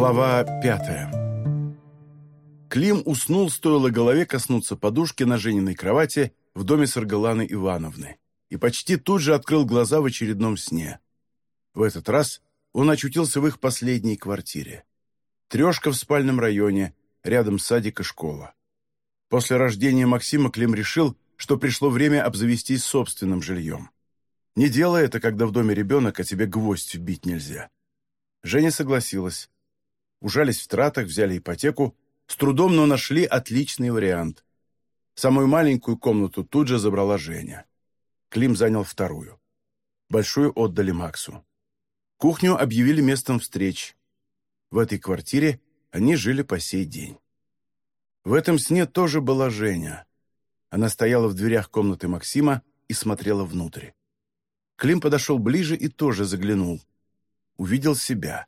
Глава пятая Клим уснул, стоило голове коснуться подушки на Жениной кровати в доме Саргаланы Ивановны, и почти тут же открыл глаза в очередном сне. В этот раз он очутился в их последней квартире. Трешка в спальном районе, рядом садик и школа. После рождения Максима Клим решил, что пришло время обзавестись собственным жильем. Не делай это, когда в доме ребенок, а тебе гвоздь вбить нельзя. Женя согласилась. Ужались в тратах, взяли ипотеку, с трудом, но нашли отличный вариант. Самую маленькую комнату тут же забрала Женя. Клим занял вторую. Большую отдали Максу. Кухню объявили местом встреч. В этой квартире они жили по сей день. В этом сне тоже была Женя. Она стояла в дверях комнаты Максима и смотрела внутрь. Клим подошел ближе и тоже заглянул. Увидел себя.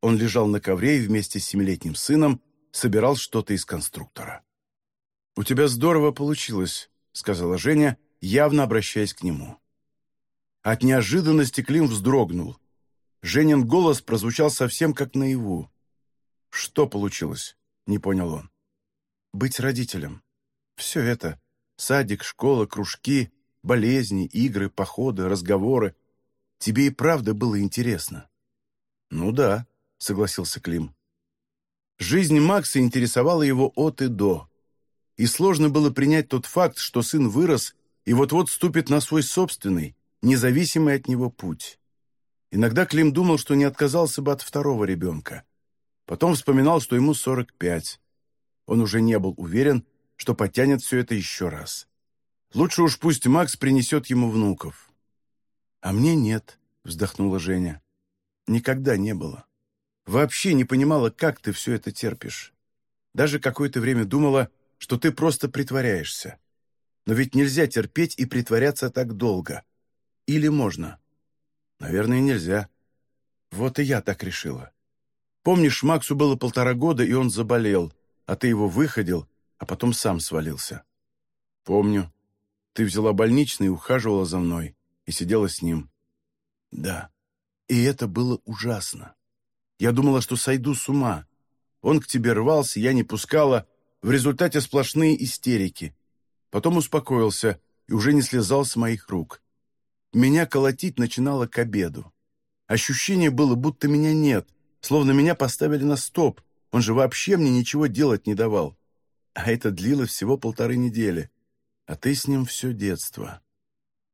Он лежал на ковре и вместе с семилетним сыном собирал что-то из конструктора. «У тебя здорово получилось», — сказала Женя, явно обращаясь к нему. От неожиданности Клим вздрогнул. Женин голос прозвучал совсем как наяву. «Что получилось?» — не понял он. «Быть родителем. Все это — садик, школа, кружки, болезни, игры, походы, разговоры. Тебе и правда было интересно». «Ну да», — согласился Клим. Жизнь Макса интересовала его от и до. И сложно было принять тот факт, что сын вырос и вот-вот ступит на свой собственный, независимый от него путь. Иногда Клим думал, что не отказался бы от второго ребенка. Потом вспоминал, что ему 45. Он уже не был уверен, что потянет все это еще раз. Лучше уж пусть Макс принесет ему внуков. «А мне нет», — вздохнула Женя. «Никогда не было. Вообще не понимала, как ты все это терпишь. Даже какое-то время думала, что ты просто притворяешься. Но ведь нельзя терпеть и притворяться так долго. Или можно? Наверное, нельзя. Вот и я так решила. Помнишь, Максу было полтора года, и он заболел, а ты его выходил, а потом сам свалился. Помню. Ты взяла больничный и ухаживала за мной, и сидела с ним. Да, и это было ужасно. Я думала, что сойду с ума. Он к тебе рвался, я не пускала. В результате сплошные истерики. Потом успокоился и уже не слезал с моих рук. Меня колотить начинало к обеду. Ощущение было, будто меня нет, словно меня поставили на стоп. Он же вообще мне ничего делать не давал. А это длилось всего полторы недели. А ты с ним все детство.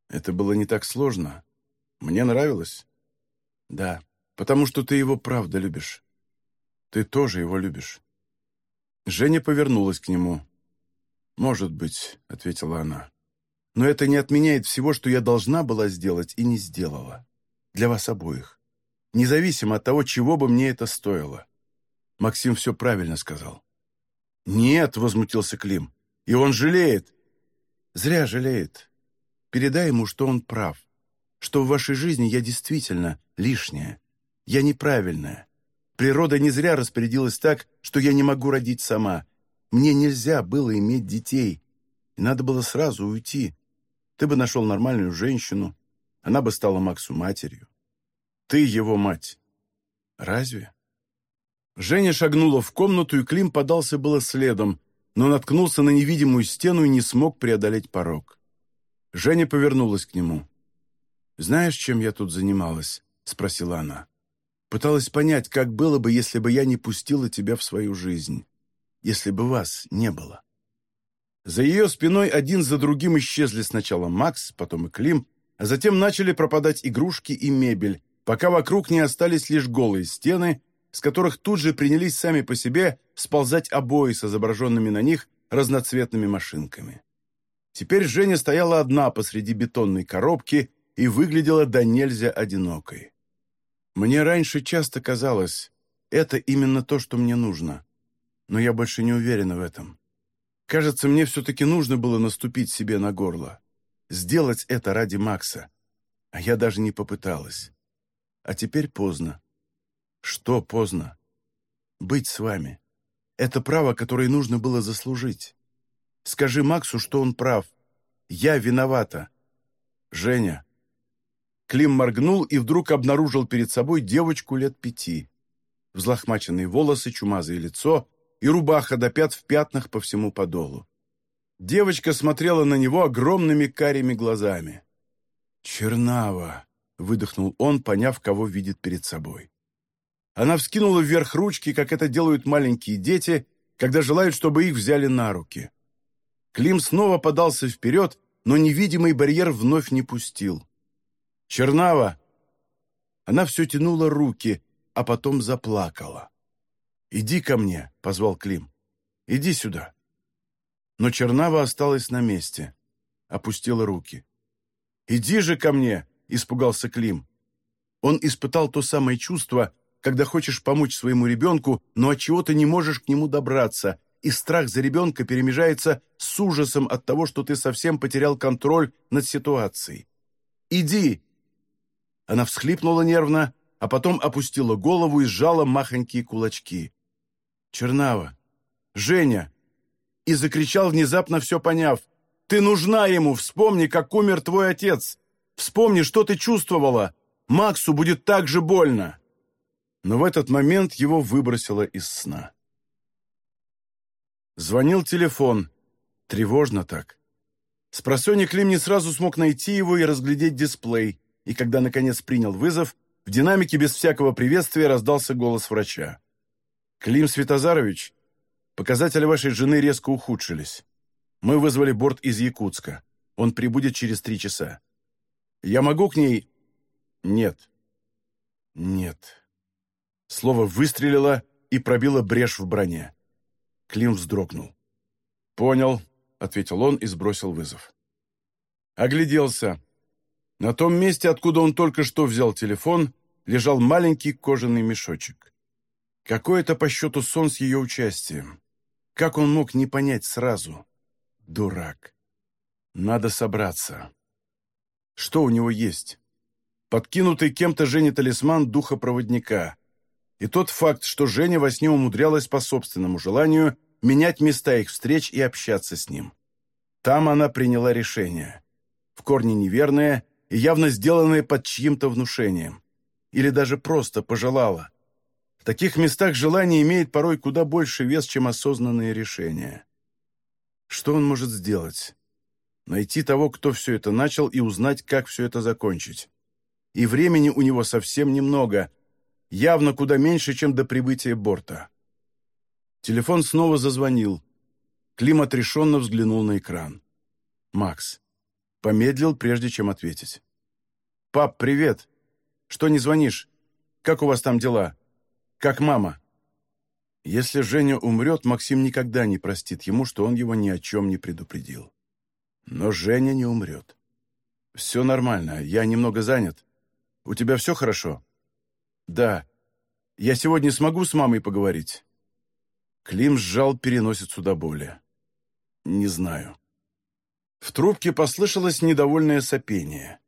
Это было не так сложно. Мне нравилось. Да, потому что ты его правда любишь. Ты тоже его любишь». Женя повернулась к нему. «Может быть», — ответила она. «Но это не отменяет всего, что я должна была сделать и не сделала. Для вас обоих. Независимо от того, чего бы мне это стоило». Максим все правильно сказал. «Нет», — возмутился Клим, — «и он жалеет». «Зря жалеет. Передай ему, что он прав, что в вашей жизни я действительно лишняя, я неправильная. Природа не зря распорядилась так, что я не могу родить сама. Мне нельзя было иметь детей. И надо было сразу уйти. Ты бы нашел нормальную женщину. Она бы стала Максу матерью. Ты его мать. Разве? Женя шагнула в комнату, и Клим подался было следом, но наткнулся на невидимую стену и не смог преодолеть порог. Женя повернулась к нему. «Знаешь, чем я тут занималась?» — спросила она. Пыталась понять, как было бы, если бы я не пустила тебя в свою жизнь, если бы вас не было. За ее спиной один за другим исчезли сначала Макс, потом и Клим, а затем начали пропадать игрушки и мебель, пока вокруг не остались лишь голые стены, с которых тут же принялись сами по себе сползать обои с изображенными на них разноцветными машинками. Теперь Женя стояла одна посреди бетонной коробки и выглядела до нельзя одинокой. Мне раньше часто казалось, это именно то, что мне нужно. Но я больше не уверена в этом. Кажется, мне все-таки нужно было наступить себе на горло. Сделать это ради Макса. А я даже не попыталась. А теперь поздно. Что поздно? Быть с вами. Это право, которое нужно было заслужить. Скажи Максу, что он прав. Я виновата. Женя, Клим моргнул и вдруг обнаружил перед собой девочку лет пяти. взлохмаченные волосы, чумазое лицо и рубаха до пят в пятнах по всему подолу. Девочка смотрела на него огромными карими глазами. «Чернава!» — выдохнул он, поняв, кого видит перед собой. Она вскинула вверх ручки, как это делают маленькие дети, когда желают, чтобы их взяли на руки. Клим снова подался вперед, но невидимый барьер вновь не пустил. «Чернава!» Она все тянула руки, а потом заплакала. «Иди ко мне», — позвал Клим. «Иди сюда». Но Чернава осталась на месте, опустила руки. «Иди же ко мне!» — испугался Клим. Он испытал то самое чувство, когда хочешь помочь своему ребенку, но от чего то не можешь к нему добраться, и страх за ребенка перемежается с ужасом от того, что ты совсем потерял контроль над ситуацией. «Иди!» Она всхлипнула нервно, а потом опустила голову и сжала махонькие кулачки. «Чернава! Женя!» И закричал, внезапно все поняв. «Ты нужна ему! Вспомни, как умер твой отец! Вспомни, что ты чувствовала! Максу будет так же больно!» но в этот момент его выбросило из сна. Звонил телефон. Тревожно так. Спросонья Клим не сразу смог найти его и разглядеть дисплей, и когда, наконец, принял вызов, в динамике без всякого приветствия раздался голос врача. «Клим Светозарович, показатели вашей жены резко ухудшились. Мы вызвали борт из Якутска. Он прибудет через три часа. Я могу к ней...» «Нет». «Нет». Слово выстрелило и пробило брешь в броне. Клим вздрогнул. «Понял», — ответил он и сбросил вызов. Огляделся. На том месте, откуда он только что взял телефон, лежал маленький кожаный мешочек. Какой это по счету сон с ее участием. Как он мог не понять сразу? Дурак. Надо собраться. Что у него есть? Подкинутый кем-то Жене талисман духа проводника и тот факт, что Женя во сне умудрялась по собственному желанию менять места их встреч и общаться с ним. Там она приняла решение. В корне неверное явно сделанное под чьим-то внушением. Или даже просто пожелала. В таких местах желание имеет порой куда больше вес, чем осознанные решения. Что он может сделать? Найти того, кто все это начал, и узнать, как все это закончить. И времени у него совсем немного, явно куда меньше, чем до прибытия борта. Телефон снова зазвонил. Клим отрешенно взглянул на экран. «Макс». Помедлил, прежде чем ответить. «Пап, привет! Что не звонишь? Как у вас там дела? Как мама?» Если Женя умрет, Максим никогда не простит ему, что он его ни о чем не предупредил. Но Женя не умрет. «Все нормально, я немного занят. У тебя все хорошо?» «Да. Я сегодня смогу с мамой поговорить?» Клим сжал переносицу до боли. «Не знаю». В трубке послышалось недовольное сопение.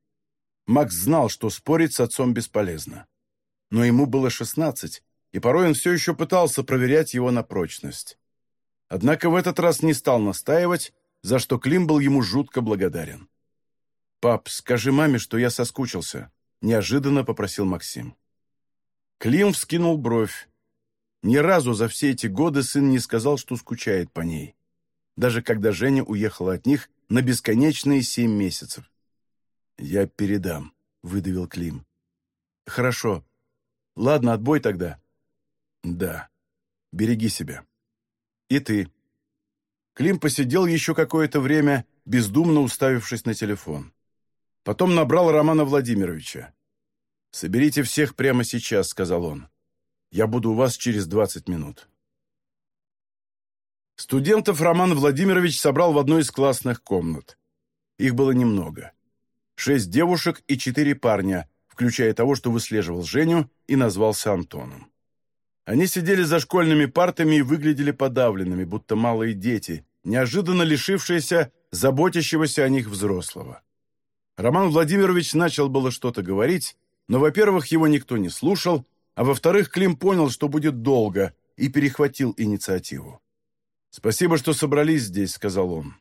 Макс знал, что спорить с отцом бесполезно. Но ему было шестнадцать, и порой он все еще пытался проверять его на прочность. Однако в этот раз не стал настаивать, за что Клим был ему жутко благодарен. «Пап, скажи маме, что я соскучился», — неожиданно попросил Максим. Клим вскинул бровь. Ни разу за все эти годы сын не сказал, что скучает по ней. Даже когда Женя уехала от них на бесконечные семь месяцев. «Я передам», — выдавил Клим. «Хорошо. Ладно, отбой тогда». «Да. Береги себя». «И ты». Клим посидел еще какое-то время, бездумно уставившись на телефон. Потом набрал Романа Владимировича. «Соберите всех прямо сейчас», — сказал он. «Я буду у вас через 20 минут». Студентов Роман Владимирович собрал в одной из классных комнат. Их было немного. Шесть девушек и четыре парня, включая того, что выслеживал Женю и назвался Антоном. Они сидели за школьными партами и выглядели подавленными, будто малые дети, неожиданно лишившиеся заботящегося о них взрослого. Роман Владимирович начал было что-то говорить, но, во-первых, его никто не слушал, а во-вторых, Клим понял, что будет долго, и перехватил инициативу. «Спасибо, что собрались здесь», — сказал он.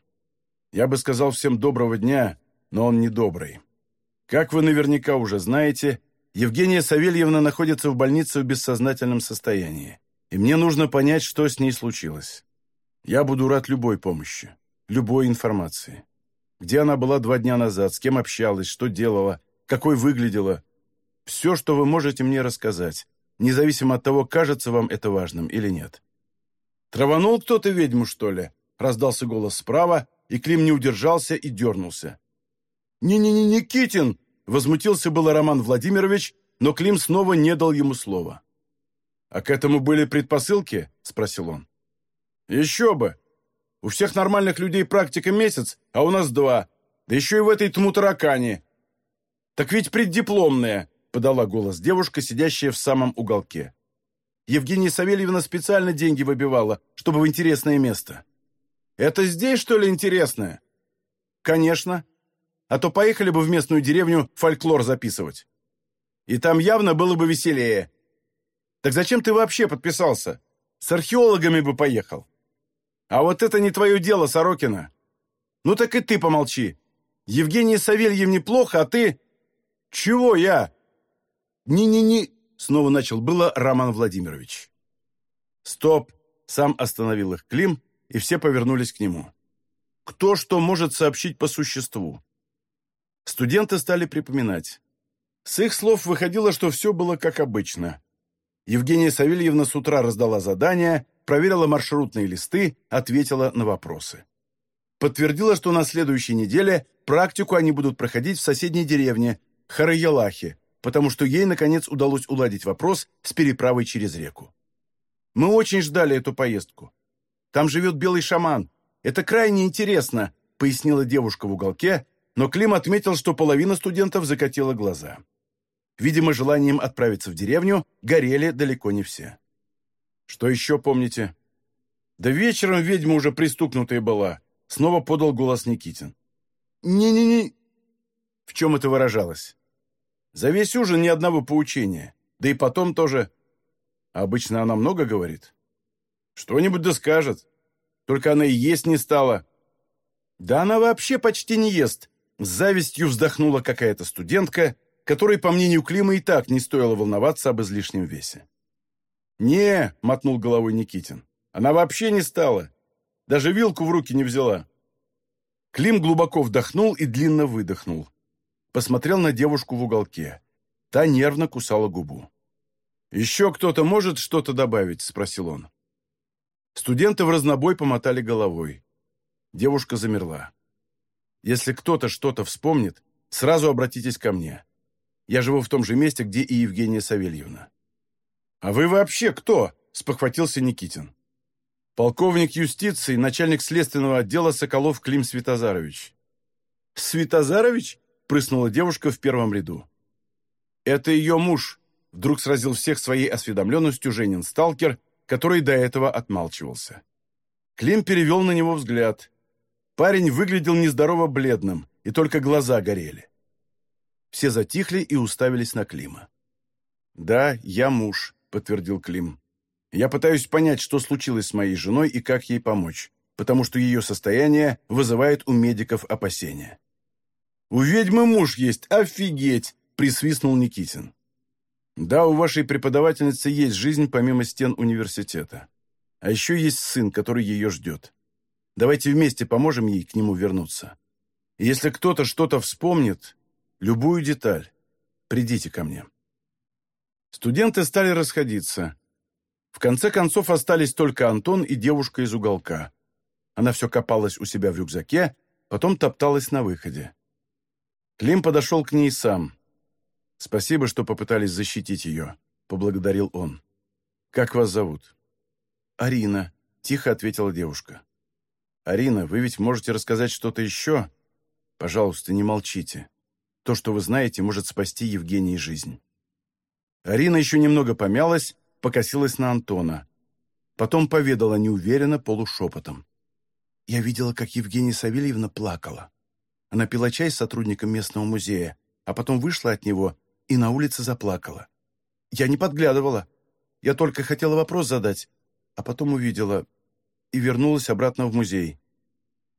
«Я бы сказал всем доброго дня, но он не добрый. Как вы наверняка уже знаете, Евгения Савельевна находится в больнице в бессознательном состоянии, и мне нужно понять, что с ней случилось. Я буду рад любой помощи, любой информации. Где она была два дня назад, с кем общалась, что делала, какой выглядела. Все, что вы можете мне рассказать, независимо от того, кажется вам это важным или нет. «Траванул кто-то ведьму, что ли?» — раздался голос справа, и Клим не удержался и дернулся. «Не-не-не, Никитин!» — возмутился было Роман Владимирович, но Клим снова не дал ему слова. «А к этому были предпосылки?» — спросил он. «Еще бы! У всех нормальных людей практика месяц, а у нас два. Да еще и в этой тму. Так ведь преддипломная!» — подала голос девушка, сидящая в самом уголке. Евгения Савельевна специально деньги выбивала, чтобы в интересное место. «Это здесь, что ли, интересное?» «Конечно. А то поехали бы в местную деревню фольклор записывать. И там явно было бы веселее. Так зачем ты вообще подписался? С археологами бы поехал. А вот это не твое дело, Сорокина. Ну так и ты помолчи. Евгений Савельевне плохо, а ты... Чего я? «Не-не-не», — снова начал было Роман Владимирович. «Стоп!» — сам остановил их Клим, и все повернулись к нему. «Кто что может сообщить по существу?» Студенты стали припоминать. С их слов выходило, что все было как обычно. Евгения Савельевна с утра раздала задания, проверила маршрутные листы, ответила на вопросы. Подтвердила, что на следующей неделе практику они будут проходить в соседней деревне Хараялахе, потому что ей, наконец, удалось уладить вопрос с переправой через реку. Мы очень ждали эту поездку. Там живет белый шаман. Это крайне интересно», — пояснила девушка в уголке, но Клим отметил, что половина студентов закатила глаза. Видимо, желанием отправиться в деревню горели далеко не все. «Что еще помните?» «Да вечером ведьма уже пристукнутая была», — снова подал голос Никитин. «Не-не-не». В чем это выражалось? За весь ужин ни одного поучения. Да и потом тоже. обычно она много говорит. Что-нибудь да скажет. Только она и есть не стала. Да она вообще почти не ест. С завистью вздохнула какая-то студентка, которой, по мнению Клима, и так не стоило волноваться об излишнем весе. «Не», — мотнул головой Никитин, — «она вообще не стала. Даже вилку в руки не взяла». Клим глубоко вдохнул и длинно выдохнул посмотрел на девушку в уголке. Та нервно кусала губу. «Еще кто-то может что-то добавить?» – спросил он. Студенты в разнобой помотали головой. Девушка замерла. «Если кто-то что-то вспомнит, сразу обратитесь ко мне. Я живу в том же месте, где и Евгения Савельевна». «А вы вообще кто?» – спохватился Никитин. «Полковник юстиции, начальник следственного отдела Соколов Клим Светозарович». «Светозарович?» Прыснула девушка в первом ряду. «Это ее муж», — вдруг сразил всех своей осведомленностью Женин сталкер, который до этого отмалчивался. Клим перевел на него взгляд. Парень выглядел нездорово бледным, и только глаза горели. Все затихли и уставились на Клима. «Да, я муж», — подтвердил Клим. «Я пытаюсь понять, что случилось с моей женой и как ей помочь, потому что ее состояние вызывает у медиков опасения». «У ведьмы муж есть, офигеть!» – присвистнул Никитин. «Да, у вашей преподавательницы есть жизнь помимо стен университета. А еще есть сын, который ее ждет. Давайте вместе поможем ей к нему вернуться. Если кто-то что-то вспомнит, любую деталь, придите ко мне». Студенты стали расходиться. В конце концов остались только Антон и девушка из уголка. Она все копалась у себя в рюкзаке, потом топталась на выходе. Клим подошел к ней сам. «Спасибо, что попытались защитить ее», — поблагодарил он. «Как вас зовут?» «Арина», — тихо ответила девушка. «Арина, вы ведь можете рассказать что-то еще? Пожалуйста, не молчите. То, что вы знаете, может спасти Евгении жизнь». Арина еще немного помялась, покосилась на Антона. Потом поведала неуверенно, полушепотом. «Я видела, как Евгения Савельевна плакала. Она пила чай с сотрудником местного музея, а потом вышла от него и на улице заплакала. Я не подглядывала. Я только хотела вопрос задать, а потом увидела и вернулась обратно в музей.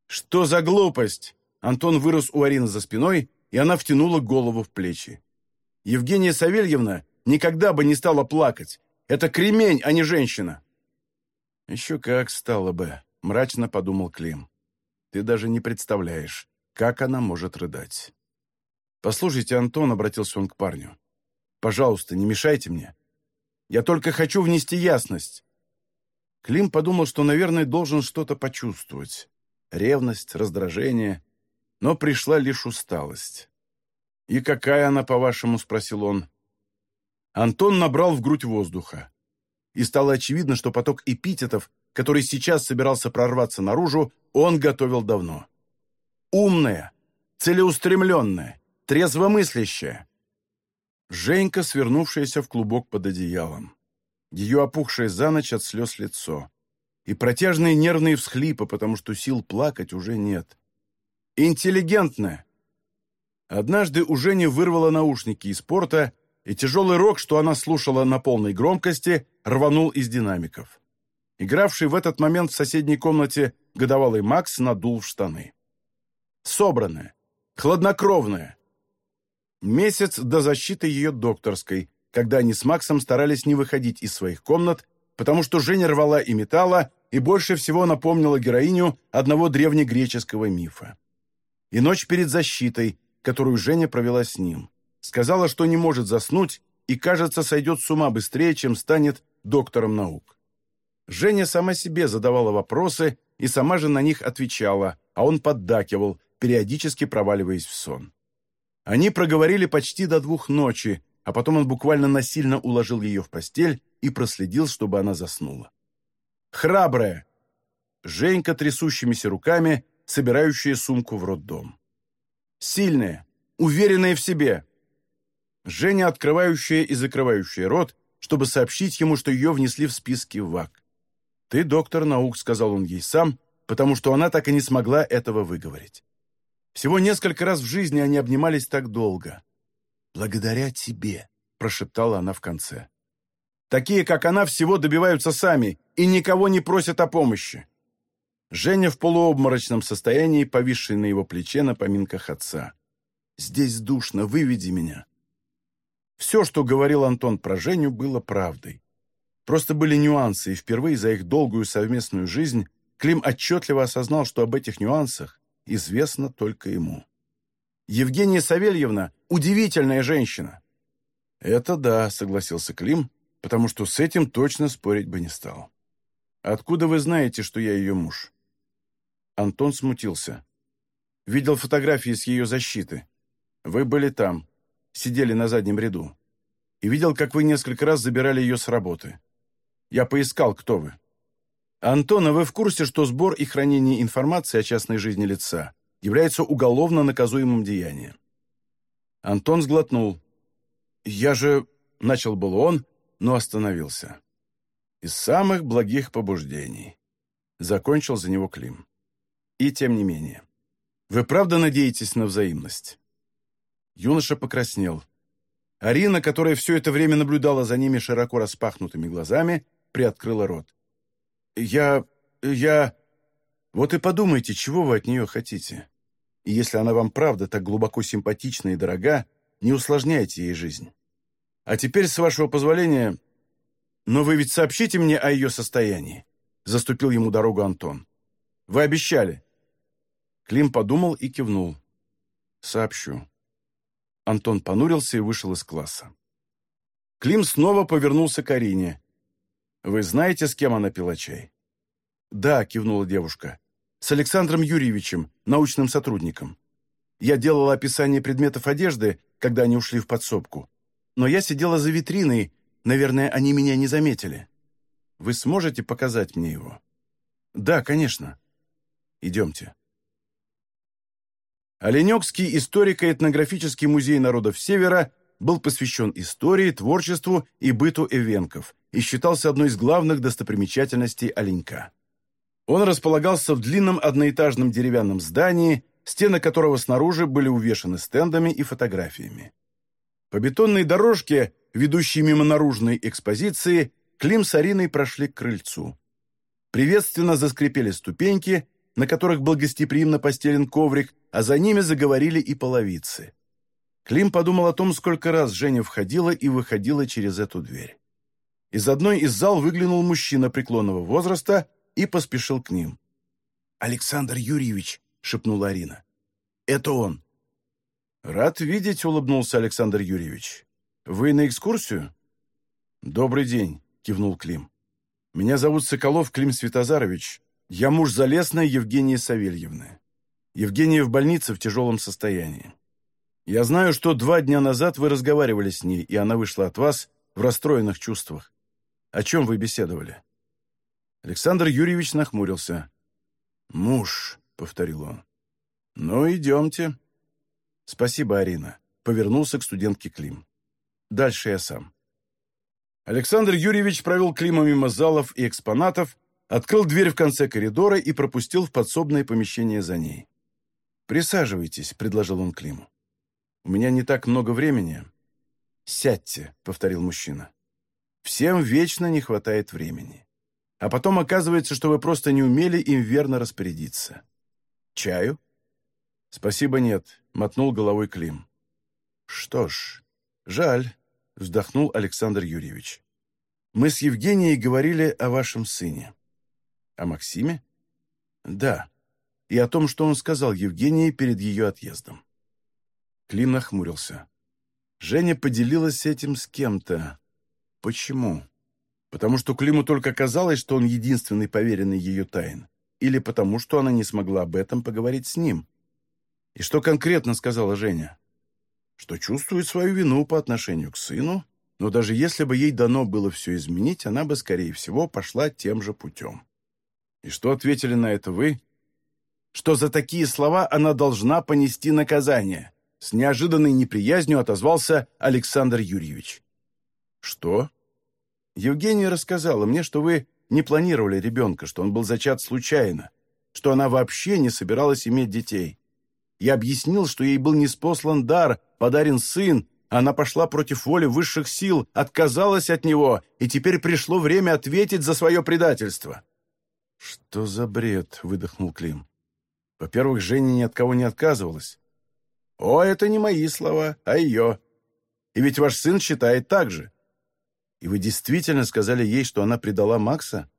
«Что за глупость?» Антон вырос у Арины за спиной, и она втянула голову в плечи. Евгения Савельевна никогда бы не стала плакать. Это кремень, а не женщина». «Еще как стало бы», — мрачно подумал Клим. «Ты даже не представляешь, как она может рыдать». «Послушайте, Антон», — обратился он к парню. «Пожалуйста, не мешайте мне. Я только хочу внести ясность». Клим подумал, что, наверное, должен что-то почувствовать. Ревность, раздражение. Но пришла лишь усталость. «И какая она, по-вашему?» — спросил он. Антон набрал в грудь воздуха. И стало очевидно, что поток эпитетов, который сейчас собирался прорваться наружу, он готовил давно. Умная, целеустремленная, трезвомыслящая. Женька, свернувшаяся в клубок под одеялом. Ее опухшее за ночь от слез лицо. И протяжные нервные всхлипы, потому что сил плакать уже нет. Интеллигентная, Однажды у Жени вырвало наушники из порта, и тяжелый рок, что она слушала на полной громкости, рванул из динамиков. Игравший в этот момент в соседней комнате годовалый Макс надул в штаны. Собранная, хладнокровная. Месяц до защиты ее докторской, когда они с Максом старались не выходить из своих комнат, потому что Женя рвала и металла, и больше всего напомнила героиню одного древнегреческого мифа. И ночь перед защитой, которую Женя провела с ним. Сказала, что не может заснуть и, кажется, сойдет с ума быстрее, чем станет доктором наук. Женя сама себе задавала вопросы и сама же на них отвечала, а он поддакивал, периодически проваливаясь в сон. Они проговорили почти до двух ночи, а потом он буквально насильно уложил ее в постель и проследил, чтобы она заснула. «Храбрая!» Женька трясущимися руками, собирающая сумку в роддом сильная, уверенная в себе. Женя, открывающая и закрывающая рот, чтобы сообщить ему, что ее внесли в списки ВАК. «Ты доктор наук», — сказал он ей сам, потому что она так и не смогла этого выговорить. Всего несколько раз в жизни они обнимались так долго. «Благодаря тебе», — прошептала она в конце. «Такие, как она, всего добиваются сами и никого не просят о помощи. Женя в полуобморочном состоянии, повисший на его плече на поминках отца. «Здесь душно, выведи меня». Все, что говорил Антон про Женю, было правдой. Просто были нюансы, и впервые за их долгую совместную жизнь Клим отчетливо осознал, что об этих нюансах известно только ему. Евгения Савельевна – удивительная женщина. «Это да», – согласился Клим, потому что с этим точно спорить бы не стал. «Откуда вы знаете, что я ее муж?» Антон смутился. «Видел фотографии с ее защиты. Вы были там, сидели на заднем ряду. И видел, как вы несколько раз забирали ее с работы. Я поискал, кто вы. Антон, а вы в курсе, что сбор и хранение информации о частной жизни лица является уголовно наказуемым деянием?» Антон сглотнул. «Я же...» — начал был он, но остановился. «Из самых благих побуждений». Закончил за него Клим. И тем не менее. Вы правда надеетесь на взаимность?» Юноша покраснел. Арина, которая все это время наблюдала за ними широко распахнутыми глазами, приоткрыла рот. «Я... я... Вот и подумайте, чего вы от нее хотите. И если она вам правда так глубоко симпатична и дорога, не усложняйте ей жизнь. А теперь, с вашего позволения... Но вы ведь сообщите мне о ее состоянии», — заступил ему дорогу Антон. «Вы обещали». Клим подумал и кивнул. «Сообщу». Антон понурился и вышел из класса. Клим снова повернулся к Арине. «Вы знаете, с кем она пила чай?» «Да», — кивнула девушка. «С Александром Юрьевичем, научным сотрудником. Я делала описание предметов одежды, когда они ушли в подсобку. Но я сидела за витриной, наверное, они меня не заметили. Вы сможете показать мне его?» «Да, конечно. Идемте». Оленекский историко-этнографический музей народов Севера был посвящен истории, творчеству и быту эвенков и считался одной из главных достопримечательностей Оленька. Он располагался в длинном одноэтажном деревянном здании, стены которого снаружи были увешаны стендами и фотографиями. По бетонной дорожке, ведущей мимо наружной экспозиции, Клим с Ариной прошли к крыльцу. Приветственно заскрипели ступеньки, на которых был гостеприимно постелен коврик, а за ними заговорили и половицы. Клим подумал о том, сколько раз Женя входила и выходила через эту дверь. Из одной из зал выглянул мужчина преклонного возраста и поспешил к ним. «Александр Юрьевич», — шепнула Арина. «Это он». «Рад видеть», — улыбнулся Александр Юрьевич. «Вы на экскурсию?» «Добрый день», — кивнул Клим. «Меня зовут Соколов Клим Святозарович. Я муж Залесной Евгении Савельевны. Евгения в больнице в тяжелом состоянии. Я знаю, что два дня назад вы разговаривали с ней, и она вышла от вас в расстроенных чувствах. О чем вы беседовали?» Александр Юрьевич нахмурился. «Муж», — повторил он. «Ну, идемте». «Спасибо, Арина», — повернулся к студентке Клим. «Дальше я сам». Александр Юрьевич провел Клима мимо залов и экспонатов, открыл дверь в конце коридора и пропустил в подсобное помещение за ней. «Присаживайтесь», — предложил он Климу. «У меня не так много времени». «Сядьте», — повторил мужчина. «Всем вечно не хватает времени. А потом оказывается, что вы просто не умели им верно распорядиться. Чаю?» «Спасибо, нет», — мотнул головой Клим. «Что ж, жаль», — вздохнул Александр Юрьевич. «Мы с Евгенией говорили о вашем сыне». «О Максиме?» «Да, и о том, что он сказал Евгении перед ее отъездом». Клим нахмурился. Женя поделилась этим с кем-то. Почему? Потому что Климу только казалось, что он единственный поверенный ее тайн, или потому что она не смогла об этом поговорить с ним. И что конкретно сказала Женя? Что чувствует свою вину по отношению к сыну, но даже если бы ей дано было все изменить, она бы, скорее всего, пошла тем же путем. И что ответили на это вы? Что за такие слова она должна понести наказание? С неожиданной неприязнью отозвался Александр Юрьевич. «Что?» «Евгения рассказала мне, что вы не планировали ребенка, что он был зачат случайно, что она вообще не собиралась иметь детей. Я объяснил, что ей был неспослан дар, подарен сын, она пошла против воли высших сил, отказалась от него, и теперь пришло время ответить за свое предательство». «Что за бред?» — выдохнул Клим. «Во-первых, Женя ни от кого не отказывалась. «О, это не мои слова, а ее. И ведь ваш сын считает так же. И вы действительно сказали ей, что она предала Макса?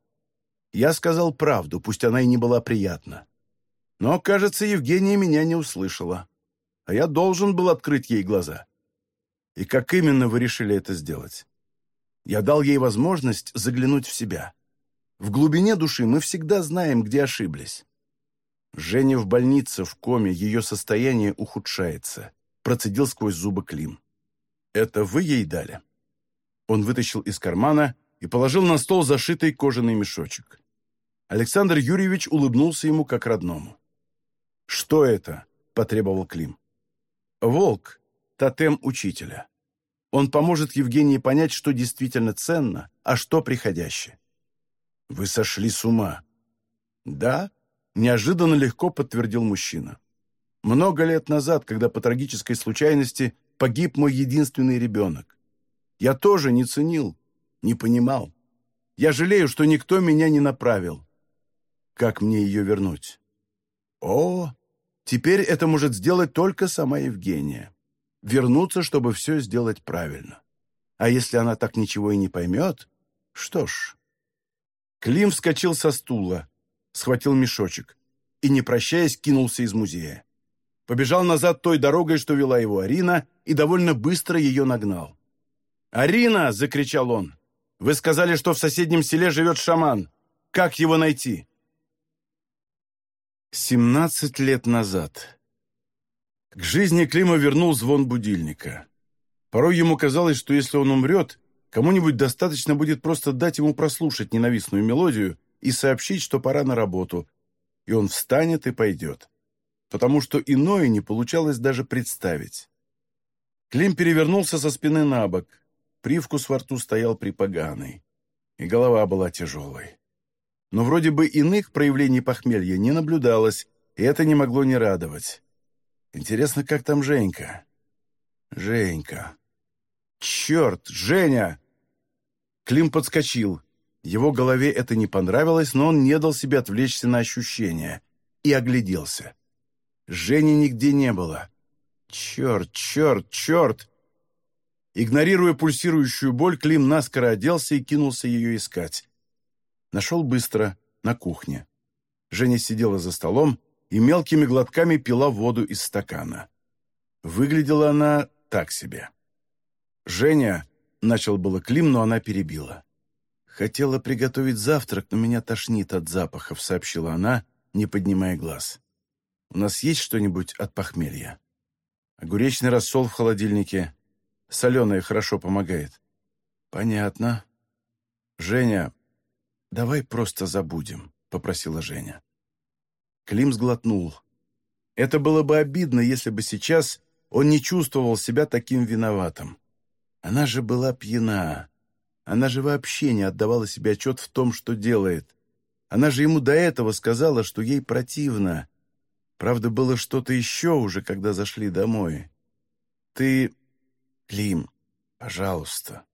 Я сказал правду, пусть она и не была приятна. Но, кажется, Евгения меня не услышала. А я должен был открыть ей глаза. И как именно вы решили это сделать? Я дал ей возможность заглянуть в себя. В глубине души мы всегда знаем, где ошиблись. Женя в больнице, в коме, ее состояние ухудшается. Процедил сквозь зубы Клим. «Это вы ей дали?» Он вытащил из кармана и положил на стол зашитый кожаный мешочек. Александр Юрьевич улыбнулся ему как родному. «Что это?» – потребовал Клим. «Волк, тотем учителя. Он поможет Евгении понять, что действительно ценно, а что приходящее». «Вы сошли с ума». «Да, неожиданно легко подтвердил мужчина. Много лет назад, когда по трагической случайности погиб мой единственный ребенок. Я тоже не ценил, не понимал. Я жалею, что никто меня не направил. Как мне ее вернуть? О, теперь это может сделать только сама Евгения. Вернуться, чтобы все сделать правильно. А если она так ничего и не поймет, что ж... Клим вскочил со стула, схватил мешочек и, не прощаясь, кинулся из музея. Побежал назад той дорогой, что вела его Арина, и довольно быстро ее нагнал. «Арина!» — закричал он. «Вы сказали, что в соседнем селе живет шаман. Как его найти?» Семнадцать лет назад. К жизни Клима вернул звон будильника. Порой ему казалось, что если он умрет, кому-нибудь достаточно будет просто дать ему прослушать ненавистную мелодию, и сообщить, что пора на работу, и он встанет и пойдет. Потому что иное не получалось даже представить. Клим перевернулся со спины на бок. Привкус во рту стоял припоганый. И голова была тяжелой. Но вроде бы иных проявлений похмелья не наблюдалось, и это не могло не радовать. Интересно, как там Женька? Женька. Черт, Женя! Клим подскочил. Его голове это не понравилось, но он не дал себе отвлечься на ощущения и огляделся. Жени нигде не было. Черт, черт, черт! Игнорируя пульсирующую боль, Клим наскоро оделся и кинулся ее искать. Нашел быстро, на кухне. Женя сидела за столом и мелкими глотками пила воду из стакана. Выглядела она так себе. «Женя», — начал было Клим, но она перебила. «Хотела приготовить завтрак, но меня тошнит от запахов», — сообщила она, не поднимая глаз. «У нас есть что-нибудь от похмелья?» «Огуречный рассол в холодильнике. Соленое хорошо помогает». «Понятно». «Женя, давай просто забудем», — попросила Женя. Клим сглотнул. Это было бы обидно, если бы сейчас он не чувствовал себя таким виноватым. Она же была пьяна. Она же вообще не отдавала себе отчет в том, что делает. Она же ему до этого сказала, что ей противно. Правда, было что-то еще уже, когда зашли домой. «Ты... Клим, пожалуйста».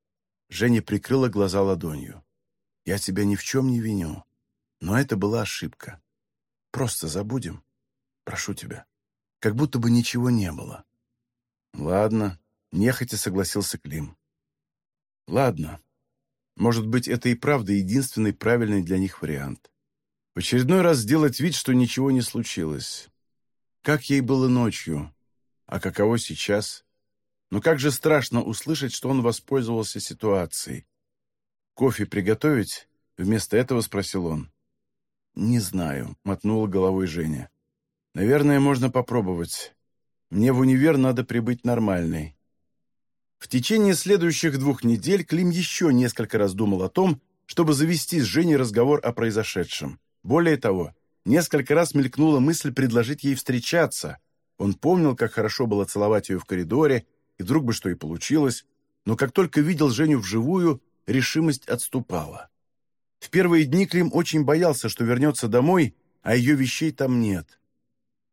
Женя прикрыла глаза ладонью. «Я тебя ни в чем не виню. Но это была ошибка. Просто забудем. Прошу тебя. Как будто бы ничего не было». «Ладно», — нехотя согласился Клим. «Ладно. Может быть, это и правда единственный правильный для них вариант. В очередной раз сделать вид, что ничего не случилось. Как ей было ночью, а каково сейчас? Но как же страшно услышать, что он воспользовался ситуацией. «Кофе приготовить?» — вместо этого спросил он. «Не знаю», — мотнула головой Женя. «Наверное, можно попробовать. Мне в универ надо прибыть нормальной». В течение следующих двух недель Клим еще несколько раз думал о том, чтобы завести с Женей разговор о произошедшем. Более того, несколько раз мелькнула мысль предложить ей встречаться. Он помнил, как хорошо было целовать ее в коридоре, и вдруг бы что и получилось, но как только видел Женю вживую, решимость отступала. В первые дни Клим очень боялся, что вернется домой, а ее вещей там нет.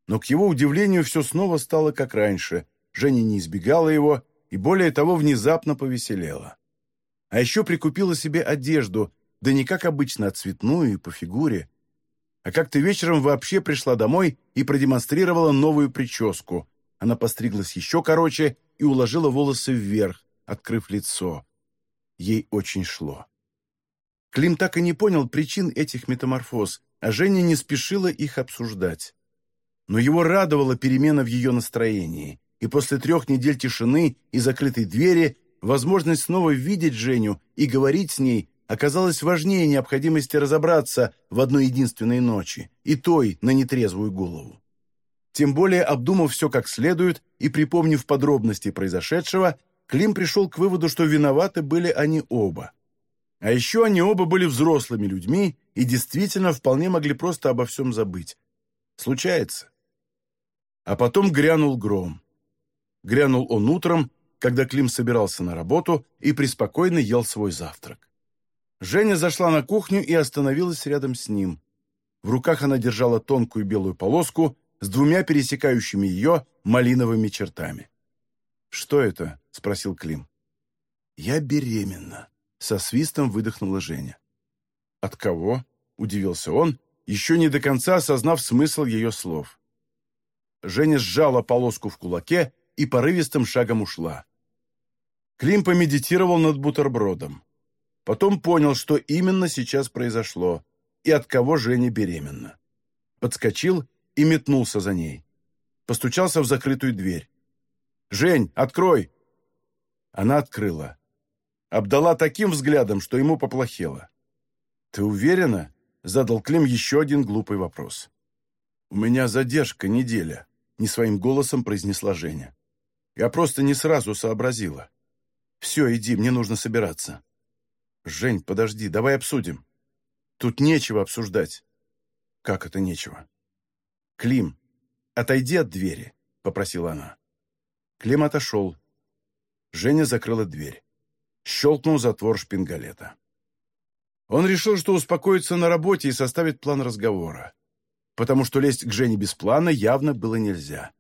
Но к его удивлению все снова стало как раньше. Женя не избегала его и, более того, внезапно повеселела. А еще прикупила себе одежду, да не как обычно, а цветную и по фигуре. А как-то вечером вообще пришла домой и продемонстрировала новую прическу. Она постриглась еще короче и уложила волосы вверх, открыв лицо. Ей очень шло. Клим так и не понял причин этих метаморфоз, а Женя не спешила их обсуждать. Но его радовала перемена в ее настроении, и после трех недель тишины и закрытой двери возможность снова видеть Женю и говорить с ней оказалась важнее необходимости разобраться в одной единственной ночи, и той на нетрезвую голову. Тем более, обдумав все как следует и припомнив подробности произошедшего, Клим пришел к выводу, что виноваты были они оба. А еще они оба были взрослыми людьми и действительно вполне могли просто обо всем забыть. Случается. А потом грянул гром. Грянул он утром, когда Клим собирался на работу и преспокойно ел свой завтрак. Женя зашла на кухню и остановилась рядом с ним. В руках она держала тонкую белую полоску с двумя пересекающими ее малиновыми чертами. «Что это?» — спросил Клим. «Я беременна», — со свистом выдохнула Женя. «От кого?» — удивился он, еще не до конца осознав смысл ее слов. Женя сжала полоску в кулаке и порывистым шагом ушла. Клим помедитировал над бутербродом. Потом понял, что именно сейчас произошло и от кого Женя беременна. Подскочил и метнулся за ней. Постучался в закрытую дверь. «Жень, открой!» Она открыла. Обдала таким взглядом, что ему поплохело. «Ты уверена?» — задал Клим еще один глупый вопрос. «У меня задержка неделя», — не своим голосом произнесла Женя. «Я просто не сразу сообразила. Все, иди, мне нужно собираться». «Жень, подожди, давай обсудим. Тут нечего обсуждать». «Как это нечего?» «Клим, отойди от двери», — попросила она. Клим отошел. Женя закрыла дверь. Щелкнул затвор шпингалета. Он решил, что успокоится на работе и составит план разговора. Потому что лезть к Жене без плана явно было нельзя.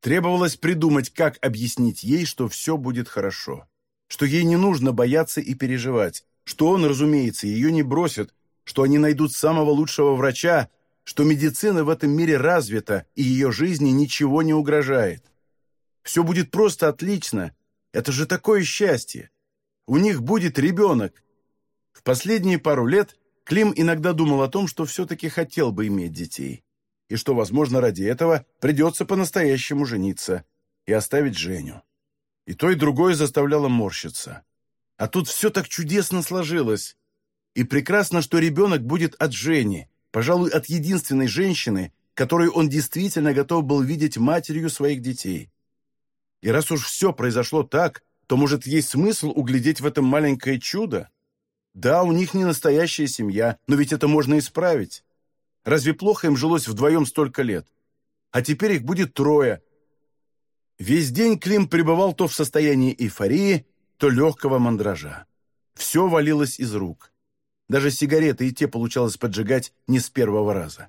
Требовалось придумать, как объяснить ей, что все будет хорошо. Что ей не нужно бояться и переживать. Что он, разумеется, ее не бросит. Что они найдут самого лучшего врача. Что медицина в этом мире развита, и ее жизни ничего не угрожает. Все будет просто отлично. Это же такое счастье. У них будет ребенок. В последние пару лет Клим иногда думал о том, что все-таки хотел бы иметь детей. И что, возможно, ради этого придется по-настоящему жениться и оставить Женю. И то, и другое заставляло морщиться. А тут все так чудесно сложилось. И прекрасно, что ребенок будет от Жени, пожалуй, от единственной женщины, которую он действительно готов был видеть матерью своих детей. И раз уж все произошло так, то, может, есть смысл углядеть в этом маленькое чудо? Да, у них не настоящая семья, но ведь это можно исправить. Разве плохо им жилось вдвоем столько лет? А теперь их будет трое. Весь день Клим пребывал то в состоянии эйфории, то легкого мандража. Все валилось из рук. Даже сигареты и те получалось поджигать не с первого раза.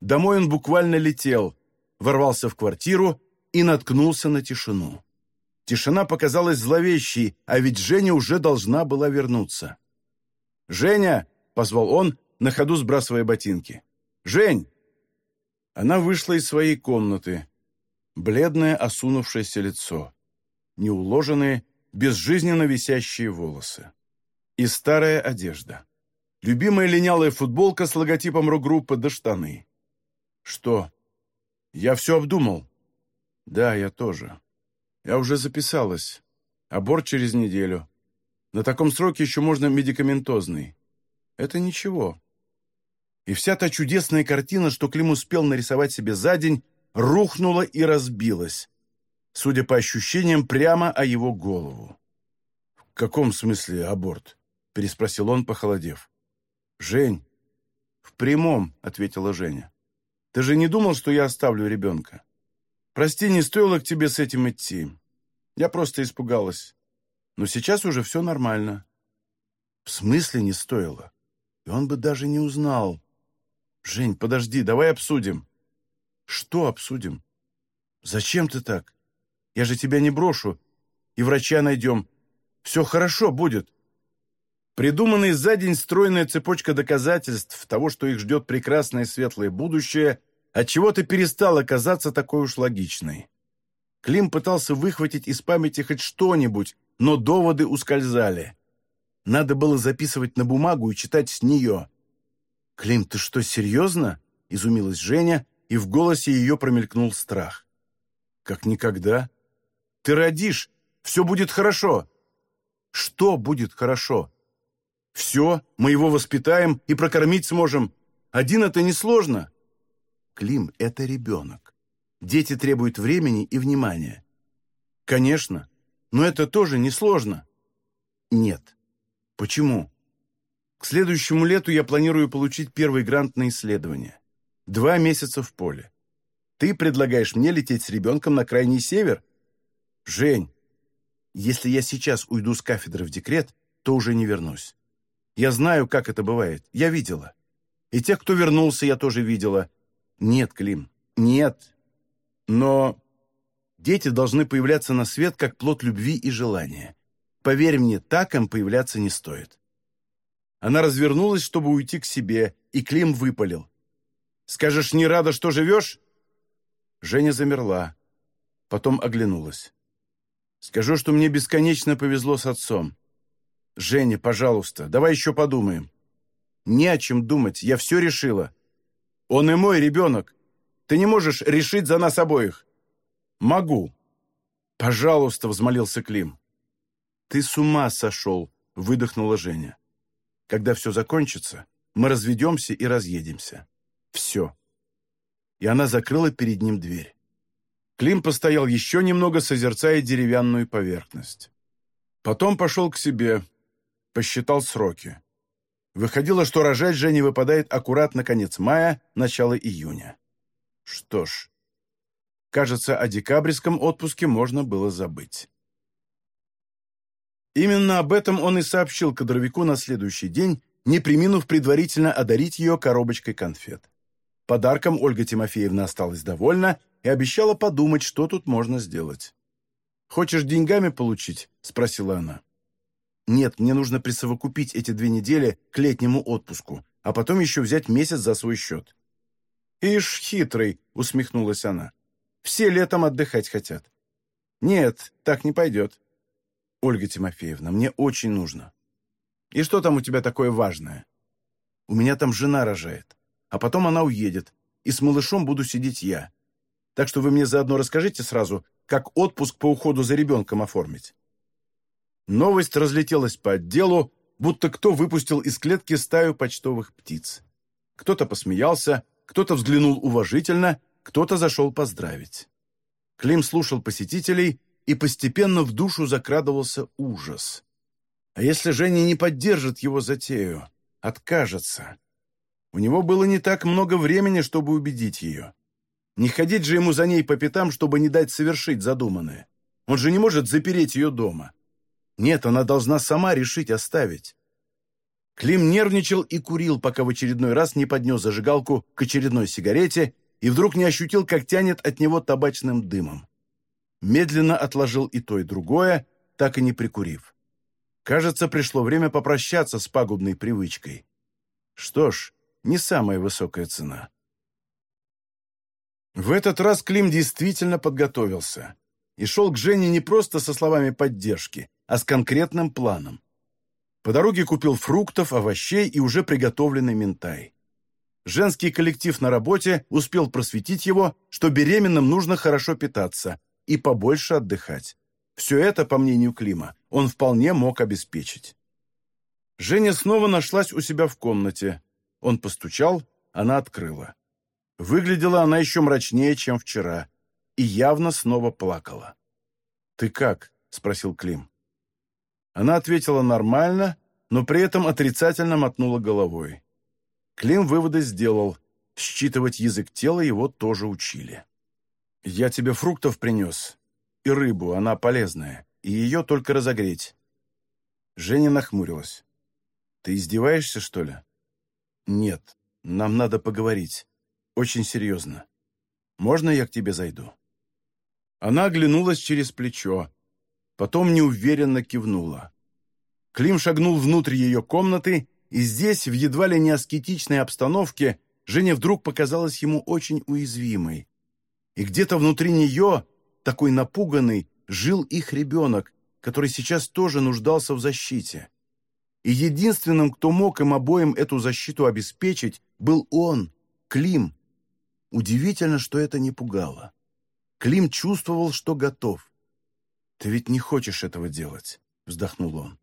Домой он буквально летел, ворвался в квартиру и наткнулся на тишину. Тишина показалась зловещей, а ведь Женя уже должна была вернуться. «Женя!» — позвал он, на ходу сбрасывая ботинки. «Жень!» Она вышла из своей комнаты. Бледное, осунувшееся лицо. Неуложенные, безжизненно висящие волосы. И старая одежда. Любимая линялая футболка с логотипом рок-группы до штаны. «Что?» «Я все обдумал». «Да, я тоже. Я уже записалась. Аборт через неделю. На таком сроке еще можно медикаментозный. Это ничего. И вся та чудесная картина, что Клим успел нарисовать себе за день, рухнула и разбилась. Судя по ощущениям, прямо о его голову. «В каком смысле аборт?» – переспросил он, похолодев. «Жень». «В прямом», – ответила Женя. «Ты же не думал, что я оставлю ребенка? Прости, не стоило к тебе с этим идти. Я просто испугалась. Но сейчас уже все нормально. В смысле не стоило? И он бы даже не узнал. Жень, подожди, давай обсудим. Что обсудим? Зачем ты так? Я же тебя не брошу. И врача найдем. Все хорошо будет. Придуманная за день стройная цепочка доказательств того, что их ждет прекрасное светлое будущее, отчего-то перестала казаться такой уж логичной. Клим пытался выхватить из памяти хоть что-нибудь, но доводы ускользали. Надо было записывать на бумагу и читать с нее. «Клим, ты что, серьезно?» — изумилась Женя, и в голосе ее промелькнул страх. «Как никогда. Ты родишь, все будет хорошо». «Что будет хорошо?» «Все, мы его воспитаем и прокормить сможем. Один это несложно». «Клим, это ребенок. Дети требуют времени и внимания». «Конечно. Но это тоже несложно». «Нет». «Почему?» «К следующему лету я планирую получить первый грант на исследование. Два месяца в поле. Ты предлагаешь мне лететь с ребенком на крайний север? Жень, если я сейчас уйду с кафедры в декрет, то уже не вернусь. Я знаю, как это бывает. Я видела. И тех, кто вернулся, я тоже видела. Нет, Клим, нет. Но Дети должны появляться на свет как плод любви и желания. Поверь мне, так им появляться не стоит. Она развернулась, чтобы уйти к себе, и Клим выпалил. «Скажешь, не рада, что живешь?» Женя замерла, потом оглянулась. «Скажу, что мне бесконечно повезло с отцом. Женя, пожалуйста, давай еще подумаем. Не о чем думать, я все решила. Он и мой ребенок. Ты не можешь решить за нас обоих. «Могу». «Пожалуйста», — взмолился Клим. «Ты с ума сошел», — выдохнула Женя. «Когда все закончится, мы разведемся и разъедемся. Все». И она закрыла перед ним дверь. Клим постоял еще немного, созерцая деревянную поверхность. Потом пошел к себе, посчитал сроки. Выходило, что рожать Жене выпадает аккуратно конец мая, начало июня. Что ж, Кажется, о декабрьском отпуске можно было забыть. Именно об этом он и сообщил кадровику на следующий день, не приминув предварительно одарить ее коробочкой конфет. Подарком Ольга Тимофеевна осталась довольна и обещала подумать, что тут можно сделать. «Хочешь деньгами получить?» – спросила она. «Нет, мне нужно присовокупить эти две недели к летнему отпуску, а потом еще взять месяц за свой счет». «Ишь, хитрый!» – усмехнулась она. Все летом отдыхать хотят. Нет, так не пойдет. Ольга Тимофеевна, мне очень нужно. И что там у тебя такое важное? У меня там жена рожает, а потом она уедет, и с малышом буду сидеть я. Так что вы мне заодно расскажите сразу, как отпуск по уходу за ребенком оформить. Новость разлетелась по отделу, будто кто выпустил из клетки стаю почтовых птиц. Кто-то посмеялся, кто-то взглянул уважительно, кто-то зашел поздравить. Клим слушал посетителей, и постепенно в душу закрадывался ужас. А если Женя не поддержит его затею, откажется? У него было не так много времени, чтобы убедить ее. Не ходить же ему за ней по пятам, чтобы не дать совершить задуманное. Он же не может запереть ее дома. Нет, она должна сама решить оставить. Клим нервничал и курил, пока в очередной раз не поднес зажигалку к очередной сигарете и вдруг не ощутил, как тянет от него табачным дымом. Медленно отложил и то, и другое, так и не прикурив. Кажется, пришло время попрощаться с пагубной привычкой. Что ж, не самая высокая цена. В этот раз Клим действительно подготовился и шел к Жене не просто со словами поддержки, а с конкретным планом. По дороге купил фруктов, овощей и уже приготовленный ментай. Женский коллектив на работе успел просветить его, что беременным нужно хорошо питаться и побольше отдыхать. Все это, по мнению Клима, он вполне мог обеспечить. Женя снова нашлась у себя в комнате. Он постучал, она открыла. Выглядела она еще мрачнее, чем вчера, и явно снова плакала. «Ты как?» — спросил Клим. Она ответила нормально, но при этом отрицательно мотнула головой. Клим выводы сделал. Считывать язык тела его тоже учили. «Я тебе фруктов принес. И рыбу, она полезная. И ее только разогреть». Женя нахмурилась. «Ты издеваешься, что ли?» «Нет, нам надо поговорить. Очень серьезно. Можно я к тебе зайду?» Она оглянулась через плечо. Потом неуверенно кивнула. Клим шагнул внутрь ее комнаты, и здесь, в едва ли не аскетичной обстановке, Женя вдруг показалась ему очень уязвимой. И где-то внутри нее, такой напуганный, жил их ребенок, который сейчас тоже нуждался в защите. И единственным, кто мог им обоим эту защиту обеспечить, был он, Клим. Удивительно, что это не пугало. Клим чувствовал, что готов. «Ты ведь не хочешь этого делать», — вздохнул он.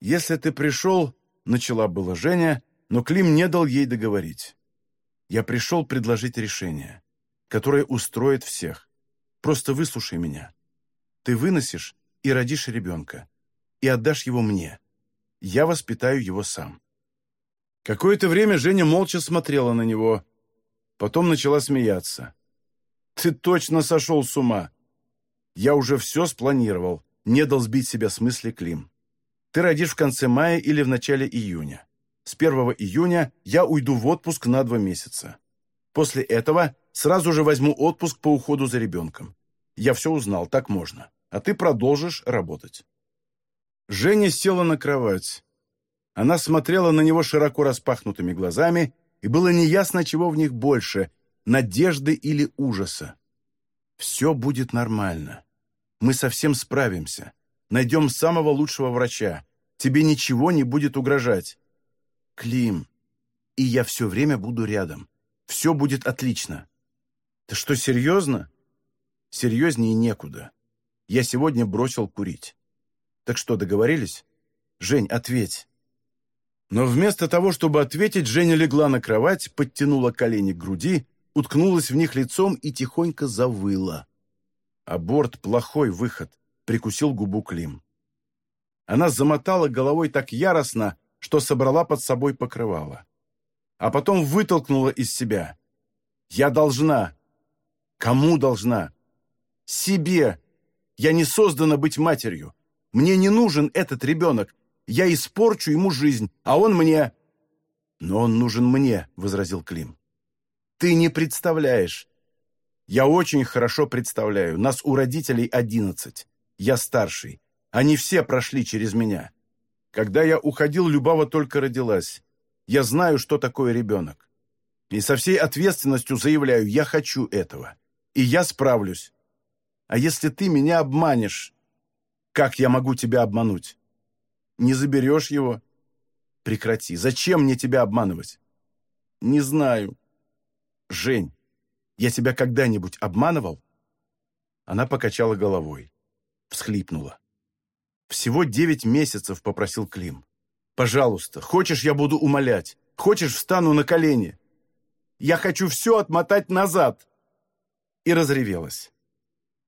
«Если ты пришел...» — начала была Женя, но Клим не дал ей договорить. «Я пришел предложить решение, которое устроит всех. Просто выслушай меня. Ты выносишь и родишь ребенка, и отдашь его мне. Я воспитаю его сам». Какое-то время Женя молча смотрела на него, потом начала смеяться. «Ты точно сошел с ума!» Я уже все спланировал, не дал сбить себя с мысли Клим. Ты родишь в конце мая или в начале июня. С 1 июня я уйду в отпуск на два месяца. После этого сразу же возьму отпуск по уходу за ребенком. Я все узнал, так можно. А ты продолжишь работать. Женя села на кровать. Она смотрела на него широко распахнутыми глазами, и было неясно, чего в них больше – надежды или ужаса. Все будет нормально. Мы совсем справимся. Найдем самого лучшего врача. Тебе ничего не будет угрожать. Клим. И я все время буду рядом. Все будет отлично. Ты что, серьезно? Серьезнее некуда. Я сегодня бросил курить. Так что, договорились? Жень, ответь. Но вместо того, чтобы ответить, Женя легла на кровать, подтянула колени к груди уткнулась в них лицом и тихонько завыла. Аборт — плохой выход, прикусил губу Клим. Она замотала головой так яростно, что собрала под собой покрывало. А потом вытолкнула из себя. «Я должна». «Кому должна?» «Себе. Я не создана быть матерью. Мне не нужен этот ребенок. Я испорчу ему жизнь, а он мне...» «Но он нужен мне», — возразил Клим. Ты не представляешь. Я очень хорошо представляю. Нас у родителей одиннадцать. Я старший. Они все прошли через меня. Когда я уходил, Любава только родилась. Я знаю, что такое ребенок. И со всей ответственностью заявляю, я хочу этого. И я справлюсь. А если ты меня обманешь? Как я могу тебя обмануть? Не заберешь его? Прекрати. Зачем мне тебя обманывать? Не знаю. Жень, я тебя когда-нибудь обманывал? Она покачала головой. Всхлипнула. «Всего девять месяцев», — попросил Клим. «Пожалуйста, хочешь, я буду умолять? Хочешь, встану на колени? Я хочу все отмотать назад!» И разревелась.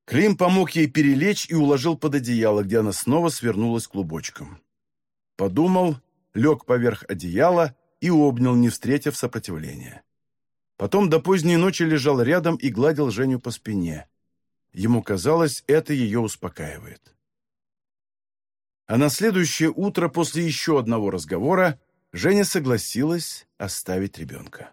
Клим помог ей перелечь и уложил под одеяло, где она снова свернулась клубочком. Подумал, лег поверх одеяла и обнял, не встретив сопротивления. Потом до поздней ночи лежал рядом и гладил Женю по спине. Ему казалось, это ее успокаивает. А на следующее утро после еще одного разговора Женя согласилась оставить ребенка.